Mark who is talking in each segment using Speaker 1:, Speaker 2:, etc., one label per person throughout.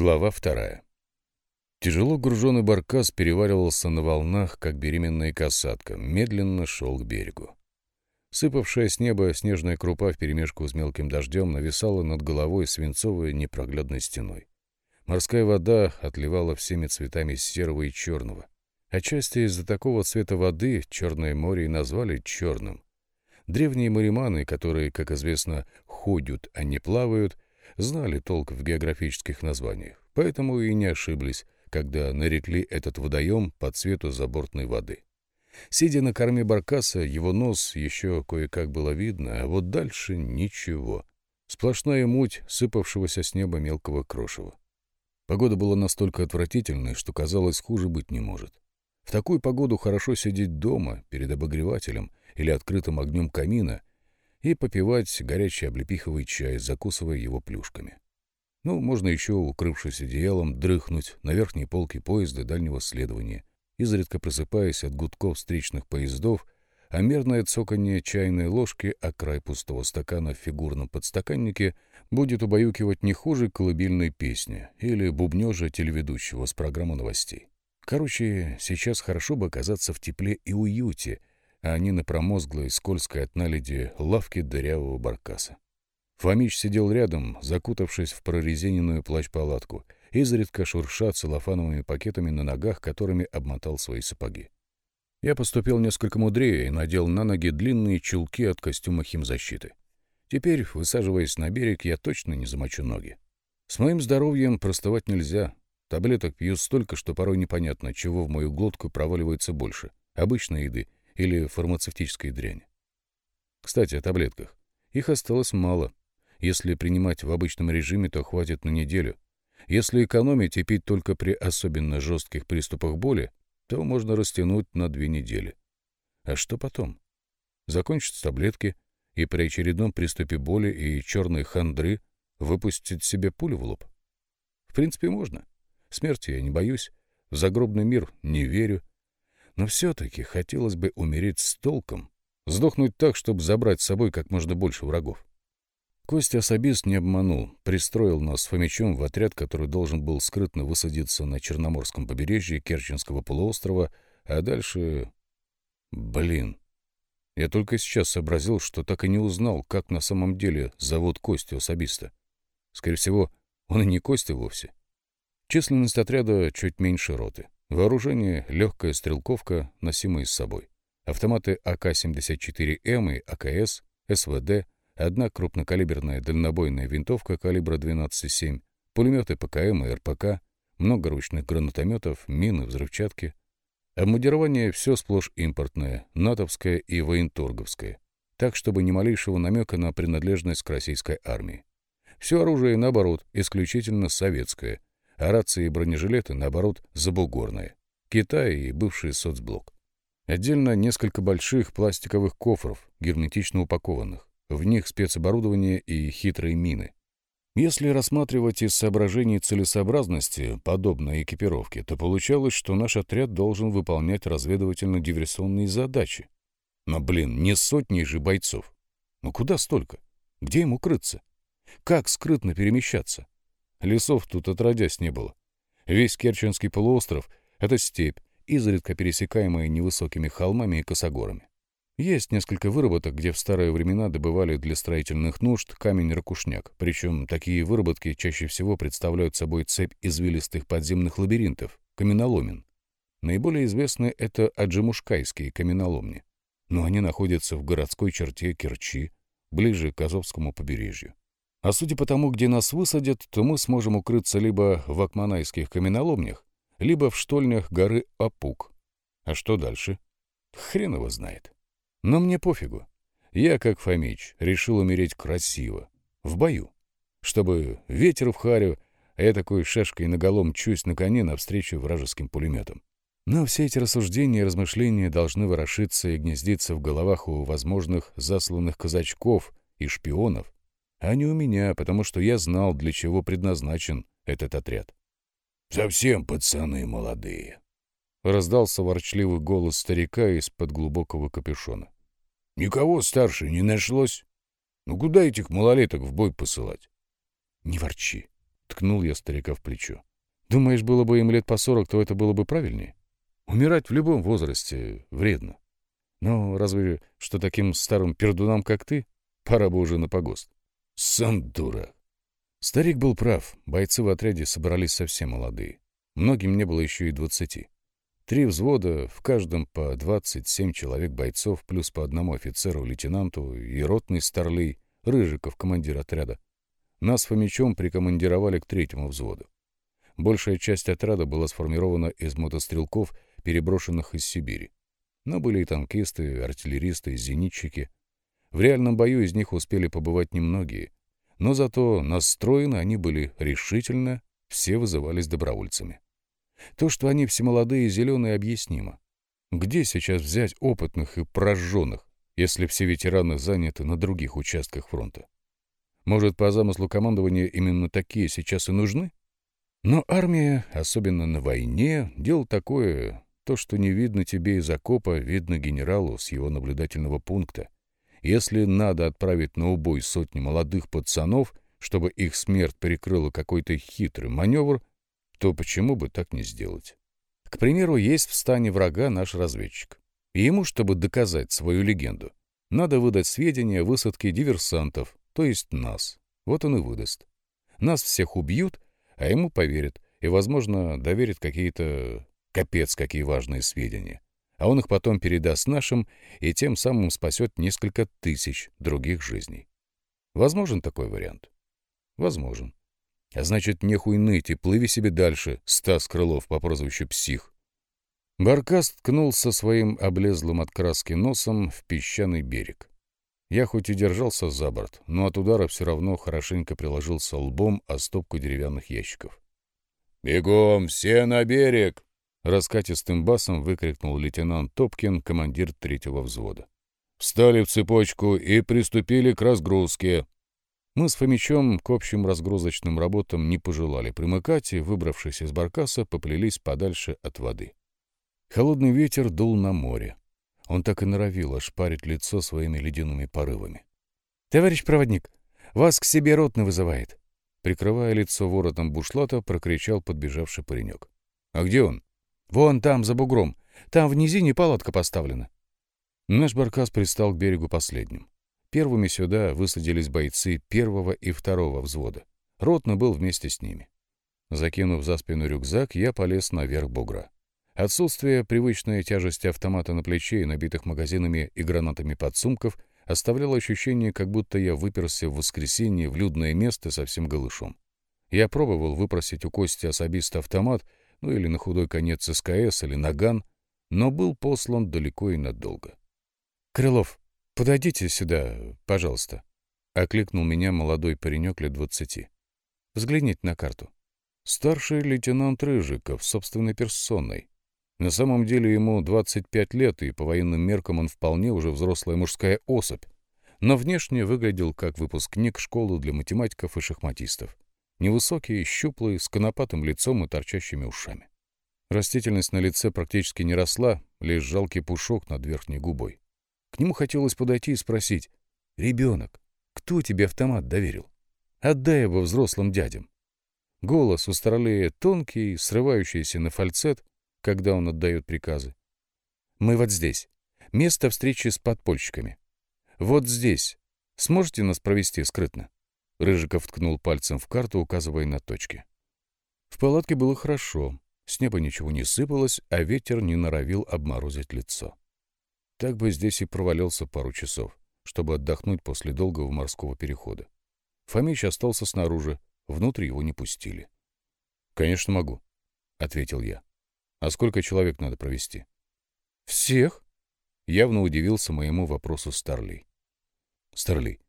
Speaker 1: Глава вторая. Тяжело груженный баркас переваривался на волнах, как беременная касатка, медленно шел к берегу. Сыпавшая с неба снежная крупа вперемешку с мелким дождем нависала над головой свинцовой непроглядной стеной. Морская вода отливала всеми цветами серого и черного. Отчасти из-за такого цвета воды Черное море и назвали черным. Древние мариманы, которые, как известно, ходят, а не плавают, знали толк в географических названиях, поэтому и не ошиблись, когда нарекли этот водоем по цвету забортной воды. Сидя на корме баркаса, его нос еще кое-как было видно, а вот дальше ничего. Сплошная муть сыпавшегося с неба мелкого крошева. Погода была настолько отвратительной, что казалось, хуже быть не может. В такую погоду хорошо сидеть дома, перед обогревателем или открытым огнем камина и попивать горячий облепиховый чай, закусывая его плюшками. Ну, можно еще, укрывшись одеялом, дрыхнуть на верхней полке поезда дальнего следования, изредка просыпаясь от гудков встречных поездов, а мерное цоканье чайной ложки о край пустого стакана в фигурном подстаканнике будет убаюкивать не хуже колыбельной песни или бубнежа телеведущего с программы новостей. Короче, сейчас хорошо бы оказаться в тепле и уюте, а не на промозглой, скользкой от наледи лавке дырявого баркаса. Фомич сидел рядом, закутавшись в прорезиненную плащ-палатку, изредка шурша целлофановыми пакетами на ногах, которыми обмотал свои сапоги. Я поступил несколько мудрее и надел на ноги длинные чулки от костюма химзащиты. Теперь, высаживаясь на берег, я точно не замочу ноги. С моим здоровьем простывать нельзя. Таблеток пью столько, что порой непонятно, чего в мою глотку проваливается больше — обычной еды или фармацевтической дряни. Кстати, о таблетках. Их осталось мало. Если принимать в обычном режиме, то хватит на неделю. Если экономить и пить только при особенно жестких приступах боли, то можно растянуть на две недели. А что потом? Закончатся таблетки, и при очередном приступе боли и черной хандры выпустить себе пулю в лоб? В принципе, можно. Смерти я не боюсь, в загробный мир не верю, но все-таки хотелось бы умереть с толком, сдохнуть так, чтобы забрать с собой как можно больше врагов. Костя особист не обманул, пристроил нас с Фомичом в отряд, который должен был скрытно высадиться на Черноморском побережье Керченского полуострова, а дальше... Блин. Я только сейчас сообразил, что так и не узнал, как на самом деле зовут Костю особиста. Скорее всего, он и не Костя вовсе. Численность отряда чуть меньше роты. Вооружение — легкая стрелковка, носимая с собой. Автоматы АК-74М и АКС, СВД, одна крупнокалиберная дальнобойная винтовка калибра 12,7, пулеметы ПКМ и РПК, много ручных гранатометов, мины, взрывчатки. Обмундирование все сплошь импортное, натовское и военторговское, так, чтобы ни малейшего намека на принадлежность к российской армии. Все оружие, наоборот, исключительно советское — а рации и бронежилеты, наоборот, забугорные. Китай и бывший соцблок. Отдельно несколько больших пластиковых кофров, герметично упакованных. В них спецоборудование и хитрые мины. Если рассматривать из соображений целесообразности подобной экипировки, то получалось, что наш отряд должен выполнять разведывательно-диверсионные задачи. Но, блин, не сотни же бойцов. Ну куда столько? Где им укрыться? Как скрытно перемещаться? Лесов тут отродясь не было. Весь Керченский полуостров — это степь, изредка пересекаемая невысокими холмами и косогорами. Есть несколько выработок, где в старые времена добывали для строительных нужд камень-ракушняк, причем такие выработки чаще всего представляют собой цепь извилистых подземных лабиринтов, каменоломен. Наиболее известны это аджимушкайские каменоломни, но они находятся в городской черте Керчи, ближе к Азовскому побережью. А судя по тому, где нас высадят, то мы сможем укрыться либо в Акманайских каменоломнях, либо в штольнях горы Апук. А что дальше? Хрен его знает. Но мне пофигу. Я, как Фомич, решил умереть красиво, в бою, чтобы ветер в харю, а я такой шашкой наголом чусь на коне навстречу вражеским пулеметам. Но все эти рассуждения и размышления должны ворошиться и гнездиться в головах у возможных засланных казачков и шпионов, а не у меня, потому что я знал, для чего предназначен этот отряд.
Speaker 2: «Совсем пацаны молодые», —
Speaker 1: раздался ворчливый голос старика из-под глубокого капюшона.
Speaker 2: «Никого старше не нашлось? Ну куда этих малолеток в бой посылать?»
Speaker 1: «Не ворчи. ткнул я старика в плечо. Думаешь, было бы им лет по сорок, то это было бы правильнее? Умирать в любом возрасте вредно. Но разве что таким старым пердунам, как ты, пора бы уже на погост.
Speaker 2: Сам дурак.
Speaker 1: Старик был прав. Бойцы в отряде собрались совсем молодые. Многим не было еще и двадцати. Три взвода, в каждом по двадцать семь человек бойцов, плюс по одному офицеру-лейтенанту и ротный старлей, Рыжиков, командир отряда. Нас Фомичом прикомандировали к третьему взводу. Большая часть отряда была сформирована из мотострелков, переброшенных из Сибири. Но были и танкисты, артиллеристы, зенитчики. В реальном бою из них успели побывать немногие. Но зато настроены они были решительно, все вызывались добровольцами. То, что они все молодые и зеленые, объяснимо. Где сейчас взять опытных и прожженных, если все ветераны заняты на других участках фронта? Может, по замыслу командования именно такие сейчас и нужны? Но армия, особенно на войне, дело такое, то, что не видно тебе из окопа, видно генералу с его наблюдательного пункта. Если надо отправить на убой сотни молодых пацанов, чтобы их смерть перекрыла какой-то хитрый маневр, то почему бы так не сделать? К примеру, есть в стане врага наш разведчик. И ему, чтобы доказать свою легенду, надо выдать сведения о высадке диверсантов, то есть нас. Вот он и выдаст. Нас всех убьют, а ему поверят и, возможно, доверят какие-то капец какие важные сведения. А он их потом передаст нашим и тем самым спасет несколько тысяч других жизней. Возможен такой вариант? Возможен. А значит, нехуй ныть и плыви себе дальше, Стас Крылов по прозвищу Псих. Баркас ткнулся своим облезлым от краски носом в песчаный берег. Я хоть и держался за борт, но от удара все равно хорошенько приложился лбом о стопку деревянных ящиков.
Speaker 2: «Бегом, все на берег!»
Speaker 1: Раскатистым басом выкрикнул лейтенант Топкин, командир третьего взвода. «Встали в цепочку и приступили к разгрузке!» Мы с Фомичом к общим разгрузочным работам не пожелали примыкать и, выбравшись из баркаса, поплелись подальше от воды. Холодный ветер дул на море. Он так и норовил ошпарить лицо своими ледяными порывами. — Товарищ проводник, вас к себе ротно вызывает. Прикрывая лицо воротом бушлата, прокричал подбежавший паренек. — А где он? — Вон там, за бугром. Там в низине палатка поставлена. Наш баркас пристал к берегу последним. Первыми сюда высадились бойцы первого и второго взвода. Ротно был вместе с ними. Закинув за спину рюкзак, я полез наверх бугра. Отсутствие привычной тяжести автомата на плече и набитых магазинами и гранатами подсумков оставляло ощущение, как будто я выперся в воскресенье в людное место совсем голышом. Я пробовал выпросить у Кости особиста автомат, ну или на худой конец СКС или наган, но был послан далеко и надолго. — Крылов, подойдите сюда, пожалуйста, — окликнул меня молодой паренек лет двадцати. — Взгляните на карту. Старший лейтенант Рыжиков, собственной персоной, на самом деле ему 25 лет, и по военным меркам он вполне уже взрослая мужская особь, но внешне выглядел как выпускник школы для математиков и шахматистов. Невысокий, щуплый, с конопатым лицом и торчащими ушами. Растительность на лице практически не росла, лишь жалкий пушок над верхней губой. К нему хотелось подойти и спросить, «Ребенок, кто тебе автомат доверил? Отдай его взрослым дядям». Голос у Старлея тонкий, срывающийся на фальцет, когда он отдает приказы. Мы вот здесь. Место встречи с подпольщиками. Вот здесь. Сможете нас провести скрытно?» Рыжиков ткнул пальцем в карту, указывая на точки. В палатке было хорошо. С неба ничего не сыпалось, а ветер не норовил обморозить лицо. Так бы здесь и провалился пару часов, чтобы отдохнуть после долгого морского перехода. Фомич остался снаружи, внутрь его не пустили. «Конечно могу», — ответил я. А сколько человек надо провести? Всех? Явно удивился моему вопросу Старли. Старли,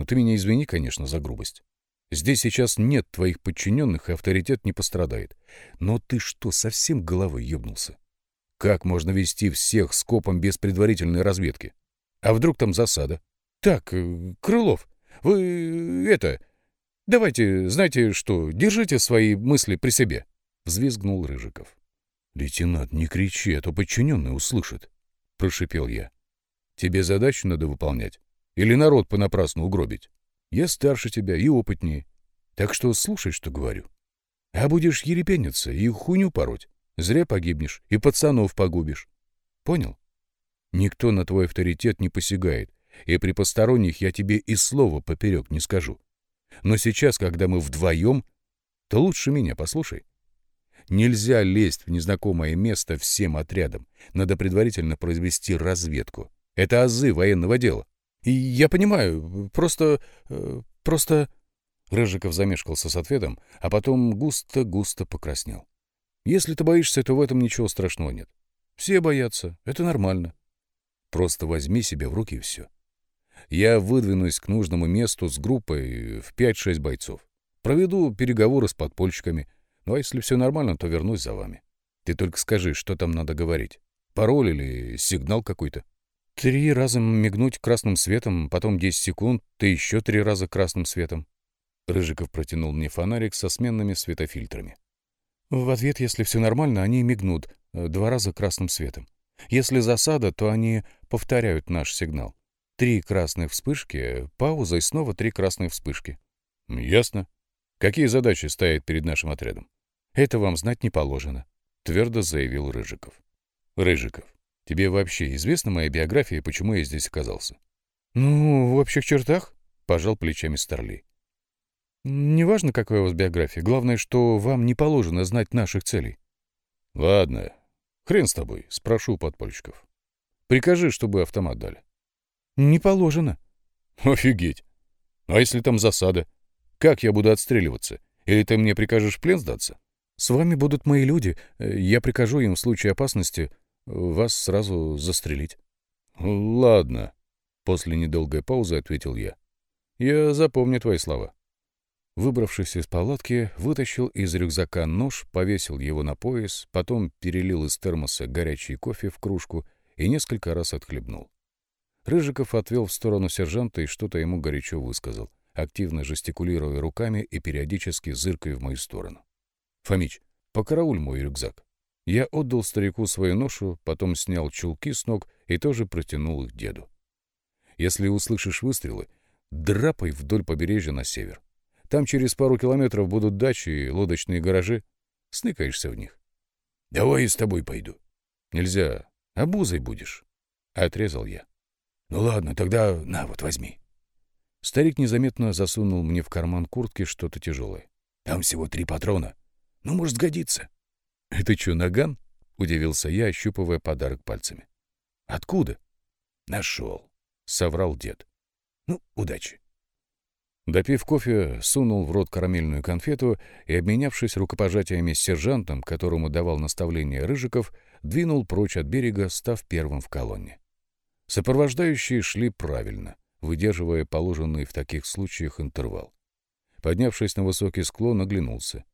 Speaker 1: ну ты меня извини, конечно, за грубость. Здесь сейчас нет твоих подчиненных, и авторитет не пострадает. Но ты что, совсем головой ебнулся? Как можно вести всех скопом без предварительной разведки? А вдруг там засада? Так, э, Крылов, вы это... Давайте, знаете что, держите свои мысли при себе, — взвизгнул Рыжиков. «Лейтенант, не кричи, а то подчиненный услышит», — прошипел я. «Тебе задачу надо выполнять? Или народ понапрасну угробить? Я старше тебя и опытнее. Так что слушай, что говорю. А будешь ерепениться и хуйню пороть, зря погибнешь и пацанов погубишь. Понял? Никто на твой авторитет не посягает, и при посторонних я тебе и слова поперек не скажу. Но сейчас, когда мы вдвоем, то лучше меня послушай. Нельзя лезть в незнакомое место всем отрядом. Надо предварительно произвести разведку. Это азы военного дела. И я понимаю, просто... Э, просто... Рыжиков замешкался с ответом, а потом густо-густо покраснел. Если ты боишься, то в этом ничего страшного нет. Все боятся, это нормально. Просто возьми себя в руки и все. Я выдвинусь к нужному месту с группой в 5-6 бойцов. Проведу переговоры с подпольщиками. Ну а если все нормально, то вернусь за вами. Ты только скажи, что там надо говорить. Пароль или сигнал какой-то? Три раза мигнуть красным светом, потом 10 секунд, ты еще три раза красным светом. Рыжиков протянул мне фонарик со сменными светофильтрами. В ответ, если все нормально, они мигнут э, два раза красным светом. Если засада, то они повторяют наш сигнал. Три красных вспышки, пауза и снова три красные вспышки. Ясно. Какие задачи стоят перед нашим отрядом? Это вам знать не положено, твердо заявил Рыжиков. Рыжиков, тебе вообще известна моя биография и почему я здесь оказался? Ну, в общих чертах, пожал плечами Старли. Неважно, какая у вас биография, главное, что вам не положено знать наших целей. Ладно, хрен с тобой, спрошу подпольщиков. Прикажи, чтобы автомат дали. Не положено. Офигеть. А если там засада? Как я буду отстреливаться? Или ты мне прикажешь в плен сдаться? С вами будут мои люди. Я прикажу им в случае опасности вас сразу застрелить. Ладно. После недолгой паузы ответил я. Я запомню твои слова. Выбравшись из палатки, вытащил из рюкзака нож, повесил его на пояс, потом перелил из термоса горячий кофе в кружку и несколько раз отхлебнул. Рыжиков отвел в сторону сержанта и что-то ему горячо высказал, активно жестикулируя руками и периодически зыркая в мою сторону. «Фомич, покарауль мой рюкзак». Я отдал старику свою ношу, потом снял чулки с ног и тоже протянул их деду. «Если услышишь выстрелы, драпай вдоль побережья на север. Там через пару километров будут дачи и лодочные гаражи. Сныкаешься в них. — Давай я с тобой пойду. — Нельзя. Обузой будешь. — отрезал я. — Ну ладно, тогда на вот, возьми. Старик незаметно засунул мне в карман куртки что-то тяжелое. — Там всего три патрона. Ну, может, сгодится. — Это что, наган? — удивился я, ощупывая подарок пальцами. — Откуда? — Нашел, — соврал дед. — Ну, удачи. Допив кофе, сунул в рот карамельную конфету и, обменявшись рукопожатиями с сержантом, которому давал наставление Рыжиков, двинул прочь от берега, став первым в колонне. Сопровождающие шли правильно, выдерживая положенный в таких случаях интервал. Поднявшись на высокий склон, оглянулся.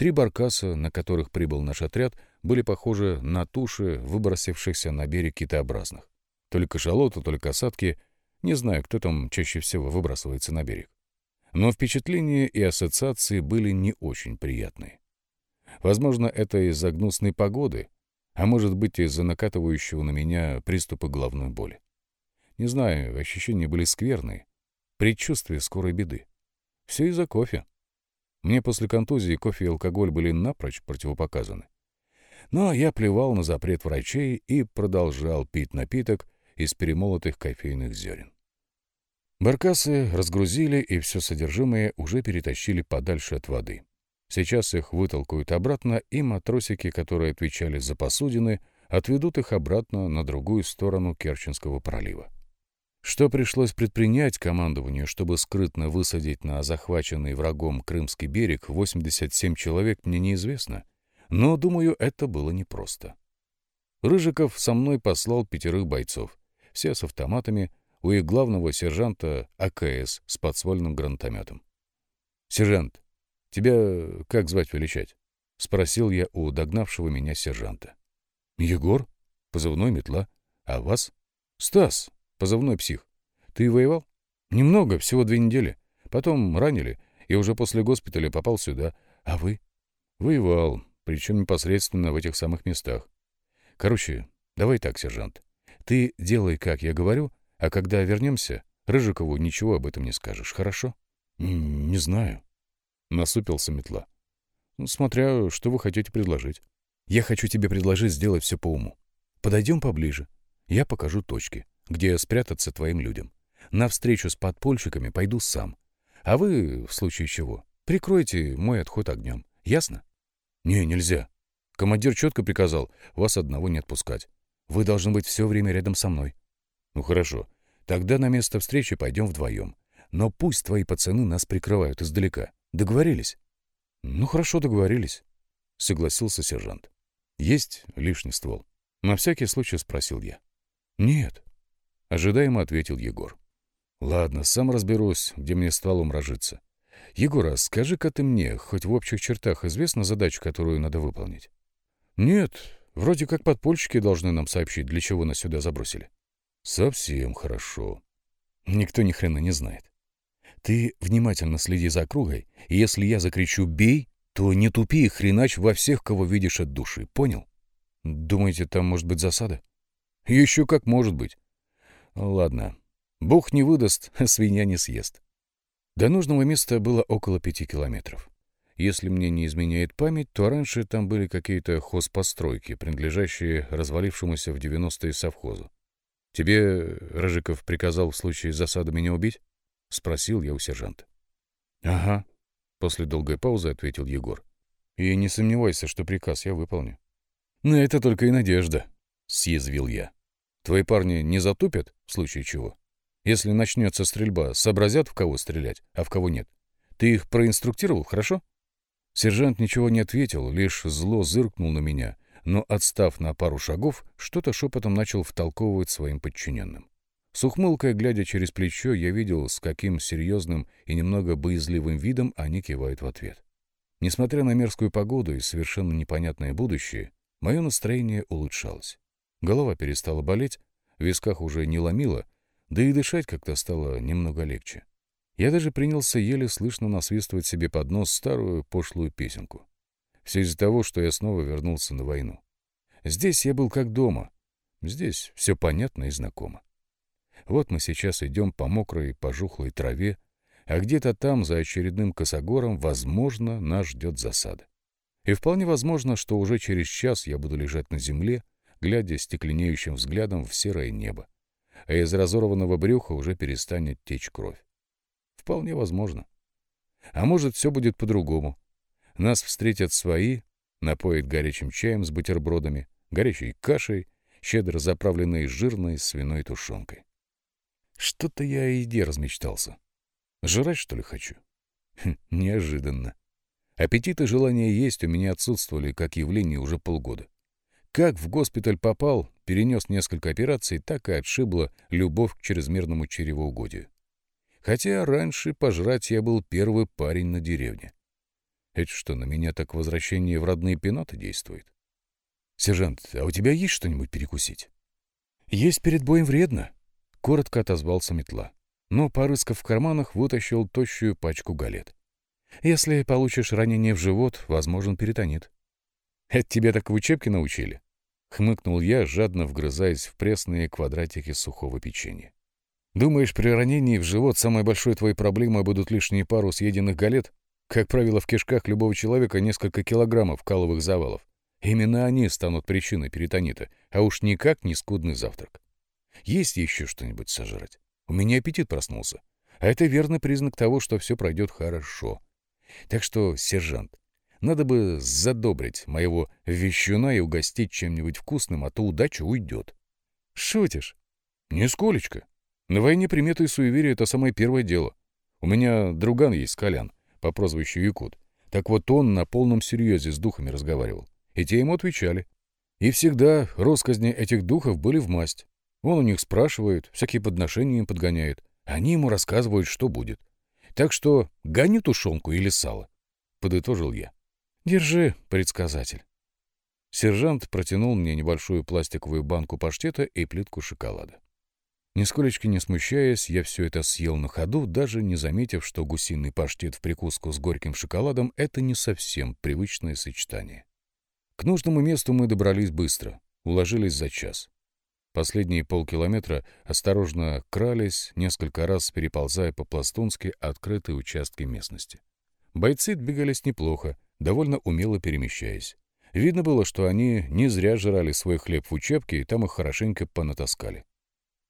Speaker 1: Три баркаса, на которых прибыл наш отряд, были похожи на туши, выбросившихся на берег китообразных. Только шалоты, только осадки. Не знаю, кто там чаще всего выбрасывается на берег но впечатления и ассоциации были не очень приятные. Возможно, это из-за гнусной погоды, а может быть, из-за накатывающего на меня приступа головной боли. Не знаю, ощущения были скверные, предчувствие скорой беды. Все из-за кофе. Мне после контузии кофе и алкоголь были напрочь противопоказаны. Но я плевал на запрет врачей и продолжал пить напиток из перемолотых кофейных зерен. Баркасы разгрузили, и все содержимое уже перетащили подальше от воды. Сейчас их вытолкают обратно, и матросики, которые отвечали за посудины, отведут их обратно на другую сторону Керченского пролива. Что пришлось предпринять командованию, чтобы скрытно высадить на захваченный врагом Крымский берег 87 человек, мне неизвестно, но, думаю, это было непросто. Рыжиков со мной послал пятерых бойцов, все с автоматами, у их главного сержанта АКС с подствольным гранатометом. «Сержант, тебя как звать величать?» — спросил я у догнавшего меня сержанта. «Егор, позывной метла. А вас?» «Стас, позывной псих. Ты воевал?» «Немного, всего две недели. Потом ранили, и уже после госпиталя попал сюда. А вы?» «Воевал, причем непосредственно в этих самых местах. Короче, давай так, сержант. Ты делай, как я говорю, а когда вернемся, Рыжикову ничего об этом не скажешь, хорошо? — Не знаю. Насупился метла. Ну, смотря, что вы хотите предложить. Я хочу тебе предложить сделать все по уму. Подойдем поближе. Я покажу точки, где спрятаться твоим людям. На встречу с подпольщиками пойду сам. А вы, в случае чего, прикройте мой отход огнем. Ясно? Не, нельзя. Командир четко приказал вас одного не отпускать. Вы должны быть все время рядом со мной. Ну хорошо. Тогда на место встречи пойдем вдвоем. Но пусть твои пацаны нас прикрывают издалека. Договорились? Ну хорошо, договорились. Согласился сержант. Есть лишний ствол? На всякий случай спросил я. Нет. Ожидаемо ответил Егор. Ладно, сам разберусь, где мне стволом рожиться. Егор, а скажи-ка ты мне, хоть в общих чертах известна задача, которую надо выполнить? Нет, вроде как подпольщики должны нам сообщить, для чего нас сюда забросили. Совсем хорошо. Никто ни хрена не знает. Ты внимательно следи за округой, и если я закричу «бей», то не тупи и хренач во всех, кого видишь от души. Понял? Думаете, там может быть засада? Еще как может быть. Ладно. Бог не выдаст, а свинья не съест. До нужного места было около пяти километров. Если мне не изменяет память, то раньше там были какие-то хозпостройки, принадлежащие развалившемуся в 90-е совхозу. «Тебе Рыжиков приказал в случае засады меня убить?» — спросил я у сержанта. «Ага», — после долгой паузы ответил Егор. «И не сомневайся, что приказ я выполню». «На это только и надежда», — съязвил я. «Твои парни не затупят, в случае чего? Если начнется стрельба, сообразят, в кого стрелять, а в кого нет. Ты их проинструктировал, хорошо?» Сержант ничего не ответил, лишь зло зыркнул на меня, но, отстав на пару шагов, что-то шепотом начал втолковывать своим подчиненным. С ухмылкой, глядя через плечо, я видел, с каким серьезным и немного боязливым видом они кивают в ответ. Несмотря на мерзкую погоду и совершенно непонятное будущее, мое настроение улучшалось. Голова перестала болеть, в висках уже не ломило, да и дышать как-то стало немного легче. Я даже принялся еле слышно насвистывать себе под нос старую пошлую песенку. Все из-за того, что я снова вернулся на войну. Здесь я был как дома. Здесь все понятно и знакомо. Вот мы сейчас идем по мокрой, пожухлой траве, а где-то там, за очередным косогором, возможно, нас ждет засада. И вполне возможно, что уже через час я буду лежать на земле, глядя стекленеющим взглядом в серое небо, а из разорванного брюха уже перестанет течь кровь. Вполне возможно. А может, все будет по-другому. Нас встретят свои, напоят горячим чаем с бутербродами, горячей кашей, щедро заправленной жирной свиной тушенкой. Что-то я о еде размечтался. Жрать, что ли, хочу? Хм, неожиданно. Аппетит и желание есть у меня отсутствовали как явление уже полгода. Как в госпиталь попал, перенес несколько операций, так и отшибла любовь к чрезмерному чревоугодию. Хотя раньше пожрать я был первый парень на деревне. Это что, на меня так возвращение в родные пеноты действует? Сержант, а у тебя есть что-нибудь перекусить? Есть перед боем вредно, — коротко отозвался метла. Но, порыскав в карманах, вытащил тощую пачку галет. Если получишь ранение в живот, возможен перитонит. Это тебя так в учебке научили? Хмыкнул я, жадно вгрызаясь в пресные квадратики сухого печенья. Думаешь, при ранении в живот самой большой твоей проблемой будут лишние пару съеденных галет? Как правило, в кишках любого человека несколько килограммов каловых завалов. Именно они станут причиной перитонита, а уж никак не скудный завтрак. Есть еще что-нибудь сожрать? У меня аппетит проснулся. А это верный признак того, что все пройдет хорошо. Так что, сержант, надо бы задобрить моего вещуна и угостить чем-нибудь вкусным, а то удача уйдет. Шутишь? Нисколечко. На войне приметы и суеверия — это самое первое дело. У меня друган есть, Колян по прозвищу Якут. Так вот он на полном серьезе с духами разговаривал. И те ему отвечали. И всегда росказни этих духов были в масть. Он у них спрашивает, всякие подношения им подгоняет. Они ему рассказывают, что будет. Так что гони тушенку или сало. Подытожил я. Держи, предсказатель. Сержант протянул мне небольшую пластиковую банку паштета и плитку шоколада. Нисколечко не смущаясь, я все это съел на ходу, даже не заметив, что гусиный паштет в прикуску с горьким шоколадом — это не совсем привычное сочетание. К нужному месту мы добрались быстро, уложились за час. Последние полкилометра осторожно крались, несколько раз переползая по пластунски открытые участки местности. Бойцы двигались неплохо, довольно умело перемещаясь. Видно было, что они не зря жрали свой хлеб в учебке, и там их хорошенько понатаскали.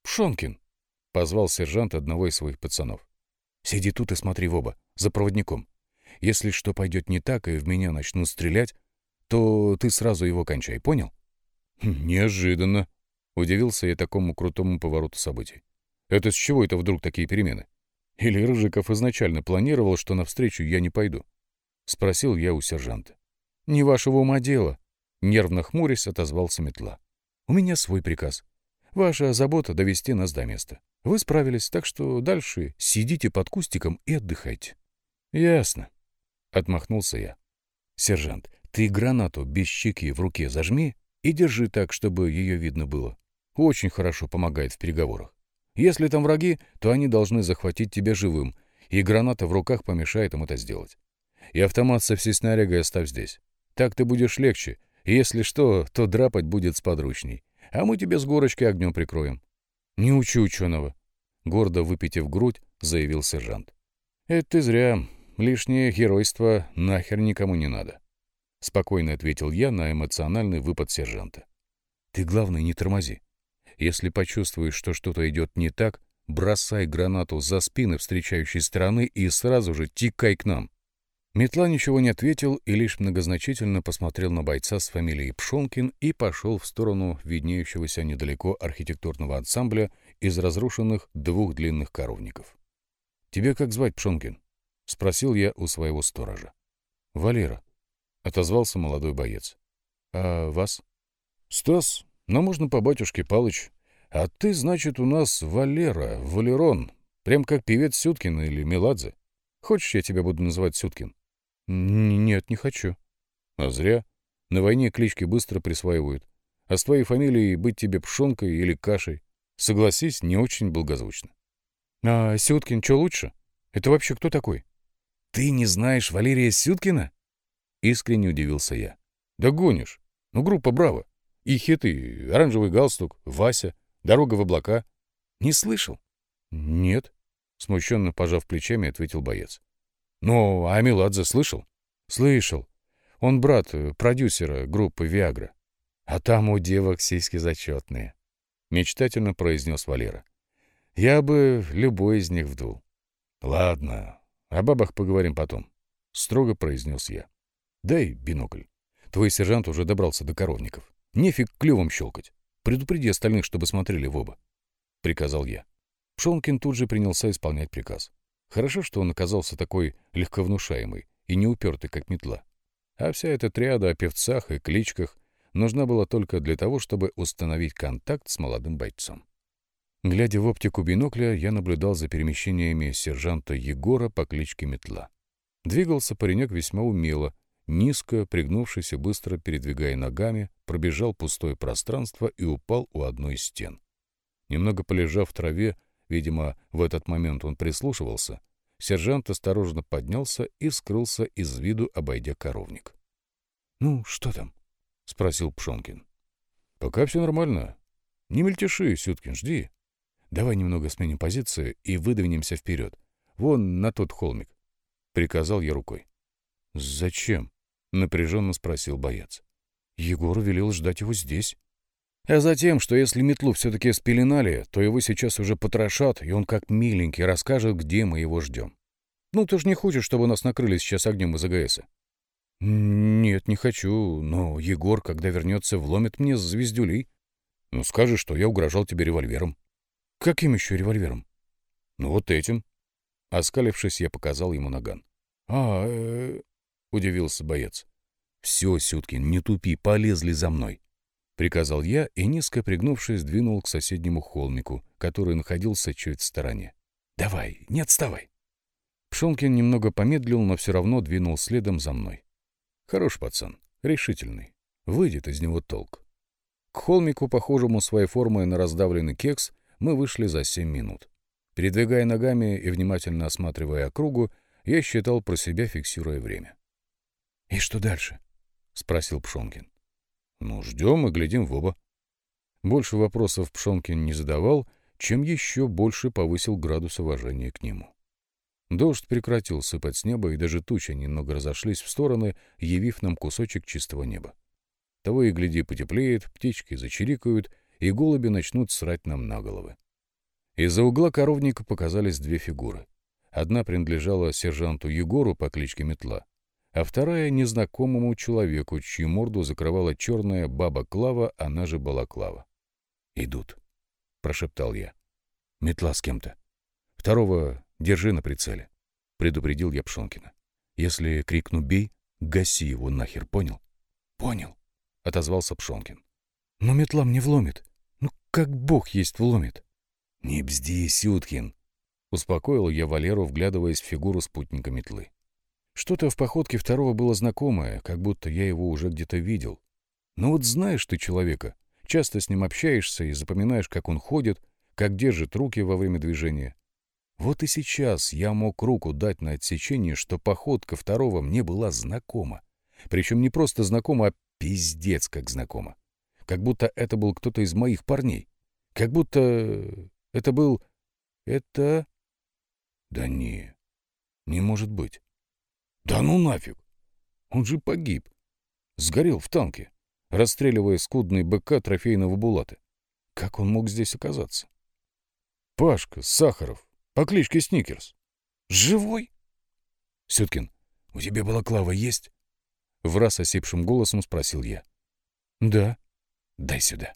Speaker 1: «Пшонкин!» — позвал сержант одного из своих пацанов. «Сиди тут и смотри в оба, за проводником. Если что пойдет не так, и в меня начнут стрелять, то ты сразу его кончай, понял?» «Неожиданно!» — удивился я такому крутому повороту событий. «Это с чего это вдруг такие перемены? Или Рыжиков изначально планировал, что навстречу я не пойду?» — спросил я у сержанта. «Не вашего ума дело», — нервно хмурясь отозвался метла. «У меня свой приказ. Ваша забота — довести нас до места. Вы справились, так что дальше сидите под кустиком и отдыхайте». «Ясно», — отмахнулся я. «Сержант, ты гранату без щеки в руке зажми и держи так, чтобы ее видно было. Очень хорошо помогает в переговорах. Если там враги, то они должны захватить тебя живым, и граната в руках помешает им это сделать. И автомат со всей снарягой оставь здесь. Так ты будешь легче, если что, то драпать будет сподручней. А мы тебе с горочки огнем прикроем. — Не учу ученого, — гордо выпитив грудь, заявил сержант. — Это ты зря. Лишнее геройство нахер никому не надо. — спокойно ответил я на эмоциональный выпад сержанта. — Ты, главное, не тормози. Если почувствуешь, что что-то идет не так, бросай гранату за спины встречающей стороны и сразу же тикай к нам. Метла ничего не ответил и лишь многозначительно посмотрел на бойца с фамилией Пшонкин и пошел в сторону виднеющегося недалеко архитектурного ансамбля из разрушенных двух длинных коровников. «Тебе как звать, Пшонкин?» — спросил я у своего сторожа. «Валера», — отозвался молодой боец. «А вас?» «Стас, но можно по батюшке Палыч. А ты, значит, у нас Валера, Валерон, прям как певец Сюткин или Меладзе. Хочешь, я тебя буду называть Сюткин?» «Нет, не хочу». «А зря. На войне клички быстро присваивают. А с твоей фамилией быть тебе пшенкой или кашей. Согласись, не очень благозвучно». «А Сюткин что лучше? Это вообще кто такой?» «Ты не знаешь Валерия Сюткина?» Искренне удивился я. «Да гонишь. Ну, группа «Браво». И хиты «Оранжевый галстук», «Вася», «Дорога в облака». Не слышал? «Нет», — смущенно пожав плечами, ответил боец. Ну, а Меладзе слышал? Слышал. Он брат э, продюсера группы «Виагра». А там у девок сиськи зачетные. Мечтательно произнес Валера. Я бы любой из них вдул. Ладно, о бабах поговорим потом. Строго произнес я. Дай бинокль. Твой сержант уже добрался до коровников. Нефиг клювом щелкать. Предупреди остальных, чтобы смотрели в оба. Приказал я. Пшонкин тут же принялся исполнять приказ. Хорошо, что он оказался такой легковнушаемый и не упертый, как метла. А вся эта триада о певцах и кличках нужна была только для того, чтобы установить контакт с молодым бойцом. Глядя в оптику бинокля, я наблюдал за перемещениями сержанта Егора по кличке Метла. Двигался паренек весьма умело, низко, пригнувшись и быстро передвигая ногами, пробежал пустое пространство и упал у одной из стен. Немного полежав в траве, Видимо, в этот момент он прислушивался. Сержант осторожно поднялся и скрылся из виду, обойдя коровник. — Ну, что там? — спросил Пшонкин. — Пока все нормально. Не мельтеши, Сюткин, жди. Давай немного сменим позицию и выдвинемся вперед. Вон на тот холмик. — приказал я рукой. — Зачем? — напряженно спросил боец. — Егор велел ждать его здесь а затем, что если метлу все-таки спеленали, то его сейчас уже потрошат, и он как миленький расскажет, где мы его ждем. Ну, ты же не хочешь, чтобы нас накрыли сейчас огнем из АГСа? Нет, не хочу, но Егор, когда вернется, вломит мне звездюлей. Ну, скажешь, что я угрожал тебе револьвером. Каким еще револьвером? Ну, вот этим. Оскалившись, я показал ему наган. А, -э -э удивился боец. Все, Сюткин, не тупи, полезли за мной приказал я и, низко пригнувшись, двинул к соседнему холмику, который находился чуть в стороне. «Давай, не отставай!» Пшонкин немного помедлил, но все равно двинул следом за мной. Хорош пацан, решительный. Выйдет из него толк. К холмику, похожему своей формой на раздавленный кекс, мы вышли за семь минут. Передвигая ногами и внимательно осматривая округу, я считал про себя, фиксируя время. — И что дальше? — спросил Пшонкин. Ну, ждем и глядим в оба. Больше вопросов Пшонкин не задавал, чем еще больше повысил градус уважения к нему. Дождь прекратил сыпать с неба, и даже тучи немного разошлись в стороны, явив нам кусочек чистого неба. Того и гляди потеплеет, птички зачирикают, и голуби начнут срать нам на головы. Из-за угла коровника показались две фигуры. Одна принадлежала сержанту Егору по кличке Метла, а вторая — незнакомому человеку, чью морду закрывала черная баба Клава, она же Балаклава. «Идут», — прошептал я. «Метла с кем-то. Второго держи на прицеле», — предупредил я Пшонкина. «Если крикну «бей», гаси его нахер, понял?» «Понял», — отозвался Пшонкин. «Но метла мне вломит. Ну, как бог есть вломит». «Не бзди, Сюткин», — успокоил я Валеру, вглядываясь в фигуру спутника метлы. Что-то в походке второго было знакомое, как будто я его уже где-то видел. Но вот знаешь ты человека, часто с ним общаешься и запоминаешь, как он ходит, как держит руки во время движения. Вот и сейчас я мог руку дать на отсечение, что походка второго мне была знакома. Причем не просто знакома, а пиздец как знакома. Как будто это был кто-то из моих парней. Как будто это был... Это... Да не, не может быть. Да ну нафиг! Он же погиб. Сгорел в танке, расстреливая скудный БК трофейного Булата. Как он мог здесь оказаться? Пашка Сахаров, по кличке Сникерс. Живой? Сюткин, у тебя балаклава есть? В раз осипшим голосом спросил я. Да. Дай сюда.